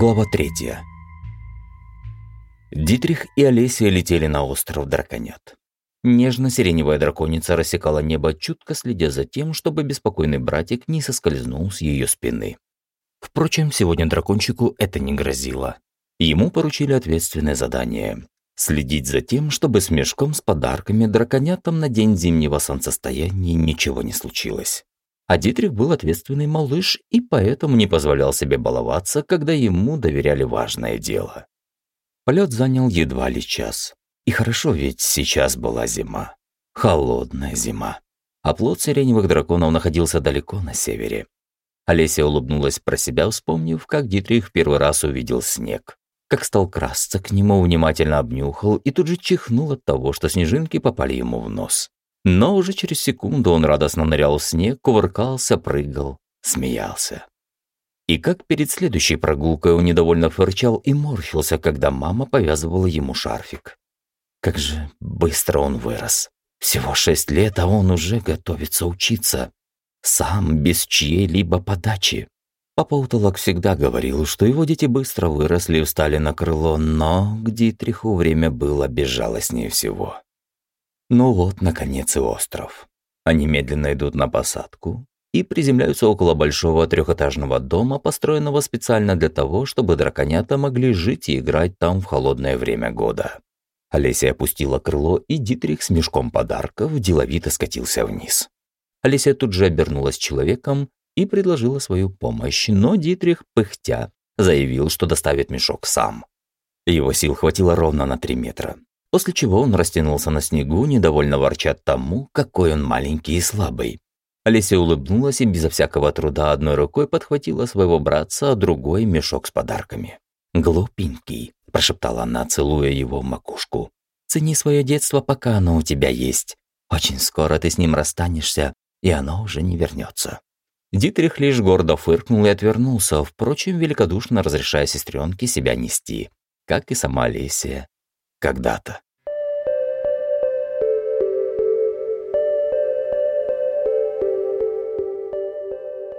Глава третья. Дитрих и Олеся летели на остров Драконят. Нежно-сиреневая драконица рассекала небо, чутко следя за тем, чтобы беспокойный братик не соскользнул с ее спины. Впрочем, сегодня дракончику это не грозило. Ему поручили ответственное задание – следить за тем, чтобы с мешком с подарками драконятам на день зимнего солнцестояния ничего не случилось. А Дитрих был ответственный малыш и поэтому не позволял себе баловаться, когда ему доверяли важное дело. Полет занял едва ли час. И хорошо, ведь сейчас была зима. Холодная зима. А плод сиреневых драконов находился далеко на севере. Олеся улыбнулась про себя, вспомнив, как Дитрих первый раз увидел снег. Как стал красться к нему, внимательно обнюхал и тут же чихнул от того, что снежинки попали ему в нос. Но уже через секунду он радостно нырял в снег, кувыркался, прыгал, смеялся. И как перед следующей прогулкой он недовольно фырчал и морщился, когда мама повязывала ему шарфик. Как же быстро он вырос. Всего шесть лет, а он уже готовится учиться. Сам, без чьей-либо подачи. Папа Утолок всегда говорил, что его дети быстро выросли и встали на крыло, но к Дитриху время было безжалостнее всего. Ну вот, наконец, и остров. Они медленно идут на посадку и приземляются около большого трехэтажного дома, построенного специально для того, чтобы драконята могли жить и играть там в холодное время года. Олеся опустила крыло, и Дитрих с мешком подарков деловито скатился вниз. Олеся тут же обернулась человеком и предложила свою помощь, но Дитрих, пыхтя, заявил, что доставит мешок сам. Его сил хватило ровно на три метра после чего он растянулся на снегу, недовольно ворча тому, какой он маленький и слабый. Олеся улыбнулась и безо всякого труда одной рукой подхватила своего братца, а другой – мешок с подарками. «Глупенький», – прошептала она, целуя его в макушку. «Цени свое детство, пока оно у тебя есть. Очень скоро ты с ним расстанешься, и оно уже не вернется». Дитрих лишь гордо фыркнул и отвернулся, впрочем, великодушно разрешая сестренке себя нести, как и сама Олеся когда-то.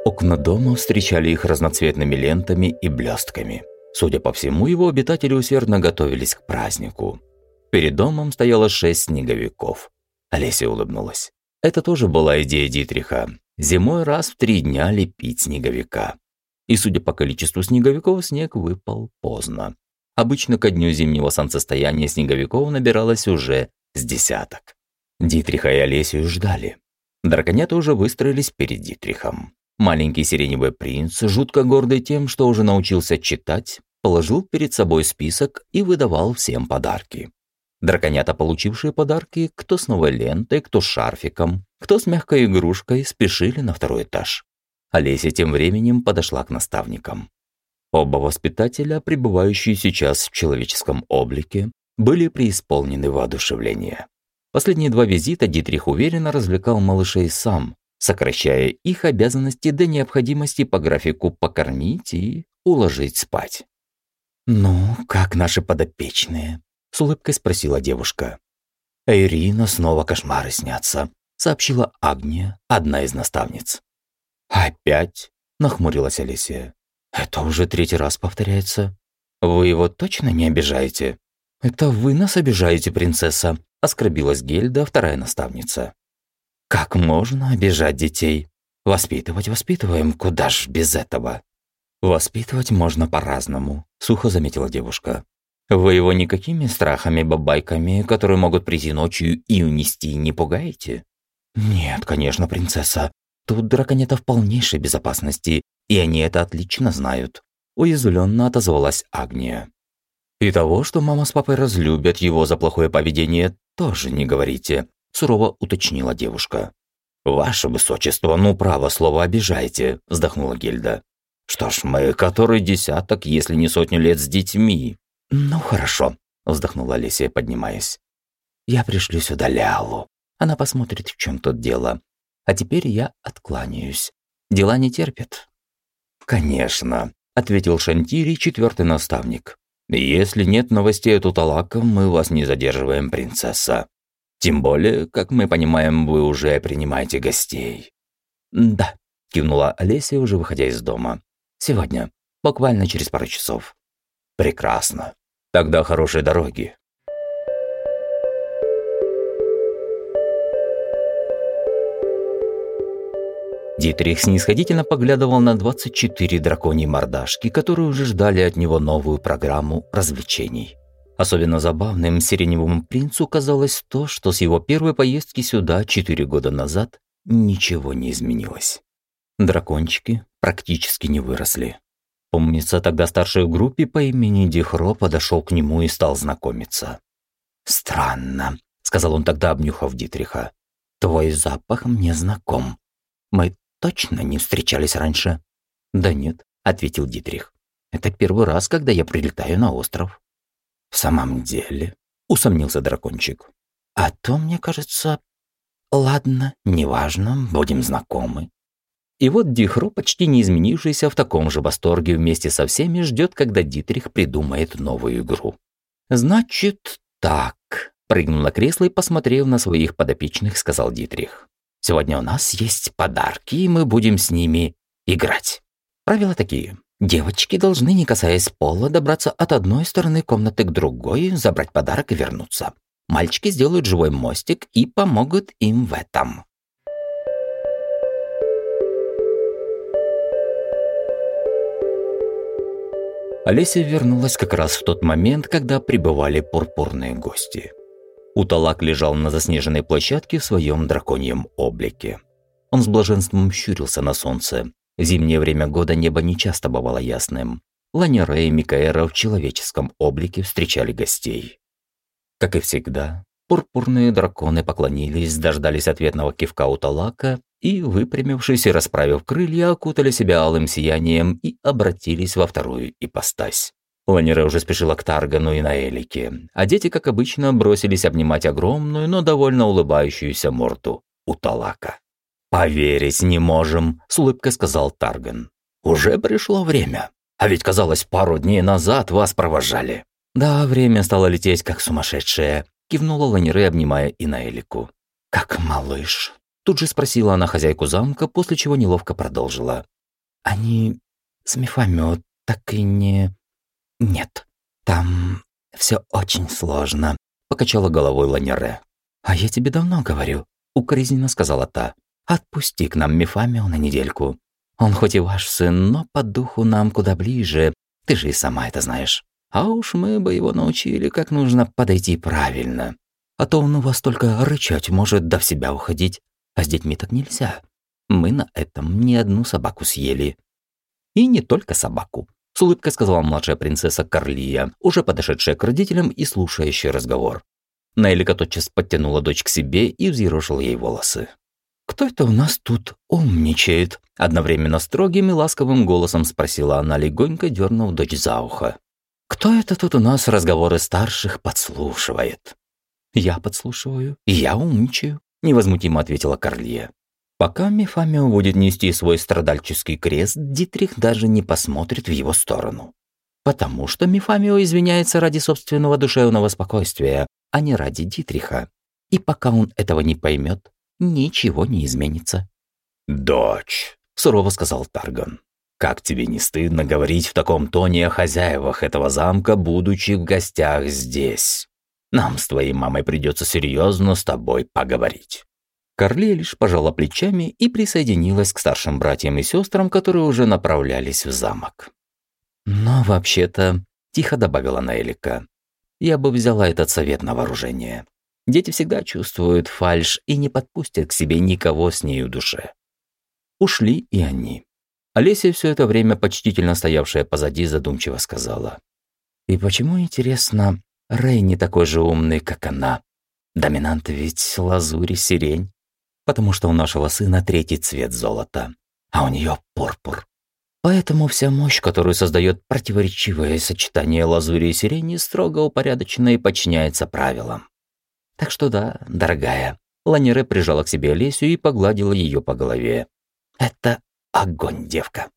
Окна дома встречали их разноцветными лентами и блестками. Судя по всему, его обитатели усердно готовились к празднику. Перед домом стояло шесть снеговиков. Олеся улыбнулась. Это тоже была идея Дитриха. Зимой раз в три дня лепить снеговика. И судя по количеству снеговиков, снег выпал поздно. Обычно ко дню зимнего солнцестояния снеговиков набиралось уже с десяток. Дитриха и Олесию ждали. Драконята уже выстроились перед Дитрихом. Маленький сиреневый принц, жутко гордый тем, что уже научился читать, положил перед собой список и выдавал всем подарки. Драконята, получившие подарки, кто с новой лентой, кто с шарфиком, кто с мягкой игрушкой, спешили на второй этаж. Олеся тем временем подошла к наставникам. Оба воспитателя, пребывающие сейчас в человеческом облике, были преисполнены воодушевления. Последние два визита Дитрих уверенно развлекал малышей сам, сокращая их обязанности до необходимости по графику покормить и уложить спать. «Ну, как наши подопечные?» – с улыбкой спросила девушка. «Ирина снова кошмары снятся», – сообщила Агния, одна из наставниц. «Опять?» – нахмурилась Алисия. Это уже третий раз повторяется. Вы его точно не обижаете? Это вы нас обижаете, принцесса, оскорбилась Гельда, вторая наставница. Как можно обижать детей? Воспитывать воспитываем, куда ж без этого? Воспитывать можно по-разному, сухо заметила девушка. Вы его никакими страхами-бабайками, которые могут прийти ночью и унести, не пугаете? Нет, конечно, принцесса. Тут драконета в полнейшей безопасности, и они это отлично знают. Уязвленно отозвалась Агния. И того, что мама с папой разлюбят его за плохое поведение, тоже не говорите, сурово уточнила девушка. «Ваше высочество, ну, право слово обижаете», – вздохнула Гильда. «Что ж, мы который десяток, если не сотню лет с детьми». «Ну, хорошо», – вздохнула Алисия, поднимаясь. «Я пришлю сюда Лялу. Она посмотрит, в чем тут дело. А теперь я откланяюсь. Дела не терпят». «Конечно», – ответил Шантири, четвертый наставник. «Если нет новостей от Уталака, мы вас не задерживаем, принцесса. Тем более, как мы понимаем, вы уже принимаете гостей». «Да», – кивнула Олеся, уже выходя из дома. «Сегодня. Буквально через пару часов. Прекрасно. Тогда хорошей дороги. Дитрих снисходительно поглядывал на 24 драконьи мордашки, которые уже ждали от него новую программу развлечений. Особенно забавным Сиреневому принцу казалось то, что с его первой поездки сюда 4 года назад ничего не изменилось. Дракончики практически не выросли. Помнится, тогда старший в группе по имени Дихро подошел к нему и стал знакомиться. «Странно», — сказал он тогда, обнюхав Дитриха. «Твой запах мне знаком. Мы точно не встречались раньше?» «Да нет», — ответил Дитрих. «Это первый раз, когда я прилетаю на остров». «В самом деле?» — усомнился дракончик. «А то, мне кажется...» «Ладно, неважно, будем знакомы». И вот Дихро, почти не изменившийся в таком же восторге вместе со всеми, ждет, когда Дитрих придумает новую игру. «Значит, так...» — прыгнул на кресло и, посмотрев на своих подопечных, сказал Дитрих. Сегодня у нас есть подарки, и мы будем с ними играть. Правила такие. Девочки должны, не касаясь пола, добраться от одной стороны комнаты к другой, забрать подарок и вернуться. Мальчики сделают живой мостик и помогут им в этом. Олеся вернулась как раз в тот момент, когда прибывали пурпурные гости. Уталак лежал на заснеженной площадке в своем драконьем облике. Он с блаженством щурился на солнце. Зимнее время года небо нечасто бывало ясным. Ланера и Микаэра в человеческом облике встречали гостей. Как и всегда, пурпурные драконы поклонились, дождались ответного кивка Уталака и, выпрямившись и расправив крылья, окутали себя алым сиянием и обратились во вторую ипостась. Ланера уже спешила к Таргану и Наэлике, а дети, как обычно, бросились обнимать огромную, но довольно улыбающуюся морду у Талака. «Поверить не можем», — с улыбкой сказал Тарган. «Уже пришло время. А ведь, казалось, пару дней назад вас провожали». «Да, время стало лететь, как сумасшедшее», — кивнула Ланере, обнимая и Наэлику. «Как малыш?» Тут же спросила она хозяйку замка, после чего неловко продолжила. «Они с Мефамё так и не...» «Нет, там все очень сложно», — покачала головой Ланере. «А я тебе давно говорю», — укоризненно сказала та. «Отпусти к нам Мефамио на недельку. Он хоть и ваш сын, но по духу нам куда ближе, ты же и сама это знаешь. А уж мы бы его научили, как нужно подойти правильно. А то он у вас только рычать может, да в себя уходить. А с детьми так нельзя. Мы на этом не одну собаку съели. И не только собаку. С улыбкой сказала младшая принцесса Карлия, уже подошедшая к родителям и слушающая разговор. Неллика тотчас подтянула дочь к себе и взъерошила ей волосы. «Кто это у нас тут умничает?» Одновременно строгим и ласковым голосом спросила она, легонько дернув дочь за ухо. «Кто это тут у нас разговоры старших подслушивает?» «Я подслушиваю, я умничаю», — невозмутимо ответила Карлия. Пока Мефамио будет нести свой страдальческий крест, Дитрих даже не посмотрит в его сторону. Потому что Мефамио извиняется ради собственного душевного спокойствия, а не ради Дитриха. И пока он этого не поймет, ничего не изменится. «Дочь», — сурово сказал Тарган, — «как тебе не стыдно говорить в таком тоне о хозяевах этого замка, будучи в гостях здесь? Нам с твоей мамой придется серьезно с тобой поговорить». Карли лишь пожала плечами и присоединилась к старшим братьям и сестрам, которые уже направлялись в замок. «Но вообще-то», – тихо добавила Наэлика, – «я бы взяла этот совет на вооружение. Дети всегда чувствуют фальшь и не подпустят к себе никого с нею душе». Ушли и они. Олеся, все это время почтительно стоявшая позади, задумчиво сказала. «И почему, интересно, Рэй не такой же умный, как она? Доминант ведь лазурь и сирень потому что у нашего сына третий цвет золота, а у нее пурпур. Поэтому вся мощь, которую создает противоречивое сочетание лазури и сирени, строго упорядочена и подчиняется правилам. Так что да, дорогая, Ланере прижала к себе Лесю и погладила ее по голове. Это огонь, девка.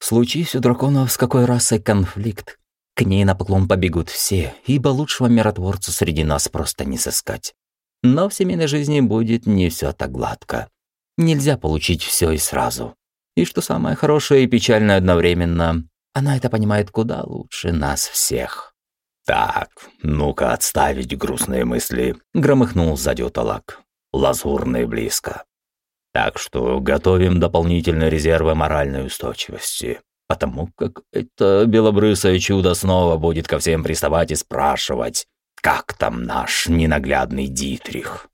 Случись у драконов с какой расой конфликт, к ней на поклон побегут все, ибо лучшего миротворца среди нас просто не сыскать. Но в семейной жизни будет не все так гладко. Нельзя получить все и сразу. И что самое хорошее и печальное одновременно, Она это понимает куда лучше нас всех. «Так, ну-ка отставить грустные мысли», — громыхнул сзади утолак. «Лазурный близко. Так что готовим дополнительные резервы моральной устойчивости, потому как это белобрысое чудо снова будет ко всем приставать и спрашивать, как там наш ненаглядный Дитрих».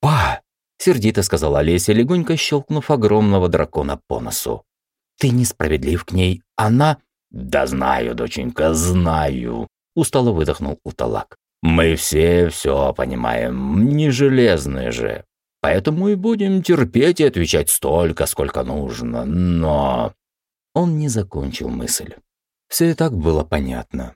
«Па!» — сердито сказала Олеся, легонько щелкнув огромного дракона по носу. «Ты несправедлив к ней, она...» «Да знаю, доченька, знаю», устало выдохнул Уталак. Мы все все понимаем, не железные же. Поэтому и будем терпеть и отвечать столько, сколько нужно. Но он не закончил мысль. Все и так было понятно.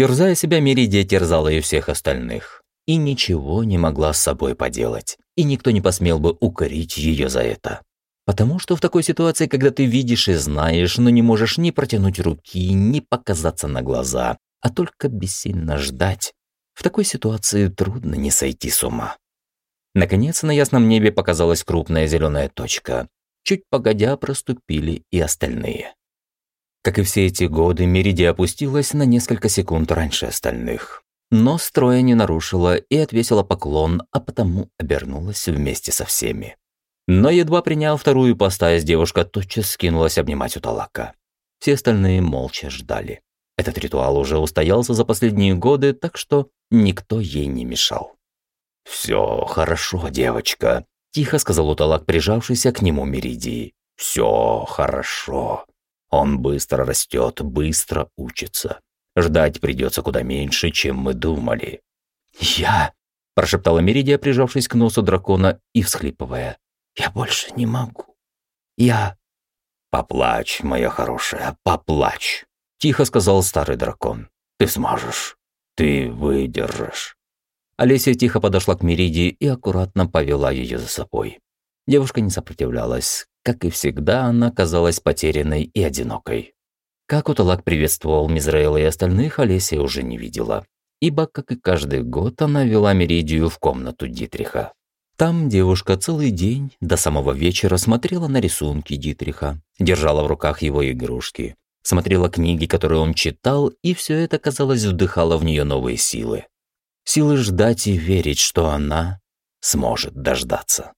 Терзая себя, Меридия терзала и всех остальных. И ничего не могла с собой поделать. И никто не посмел бы укорить ее за это. Потому что в такой ситуации, когда ты видишь и знаешь, но не можешь ни протянуть руки, ни показаться на глаза, а только бессильно ждать. В такой ситуации трудно не сойти с ума. Наконец на ясном небе показалась крупная зеленая точка. Чуть погодя проступили и остальные. Как и все эти годы, Меридия опустилась на несколько секунд раньше остальных. Но строя не нарушила и отвесила поклон, а потому обернулась вместе со всеми. Но едва принял вторую ипостась, девушка тотчас скинулась обнимать у Талака. Все остальные молча ждали. Этот ритуал уже устоялся за последние годы, так что никто ей не мешал. «Все хорошо, девочка», – тихо сказал Уталак, прижавшийся к нему Меридии. «Все хорошо. Он быстро растет, быстро учится. Ждать придется куда меньше, чем мы думали». «Я...» – прошептала Меридия, прижавшись к носу дракона и всхлипывая. «Я больше не могу. Я...» «Поплачь, моя хорошая, поплачь!» Тихо сказал старый дракон. «Ты сможешь. Ты выдержишь». Олеся тихо подошла к Меридии и аккуратно повела ее за собой. Девушка не сопротивлялась. Как и всегда, она казалась потерянной и одинокой. Как Уталак приветствовал Мизраэла и остальных, Олеся уже не видела. Ибо, как и каждый год, она вела Меридию в комнату Дитриха. Там девушка целый день до самого вечера смотрела на рисунки Дитриха, держала в руках его игрушки, смотрела книги, которые он читал, и все это, казалось, вдыхало в нее новые силы. Силы ждать и верить, что она сможет дождаться.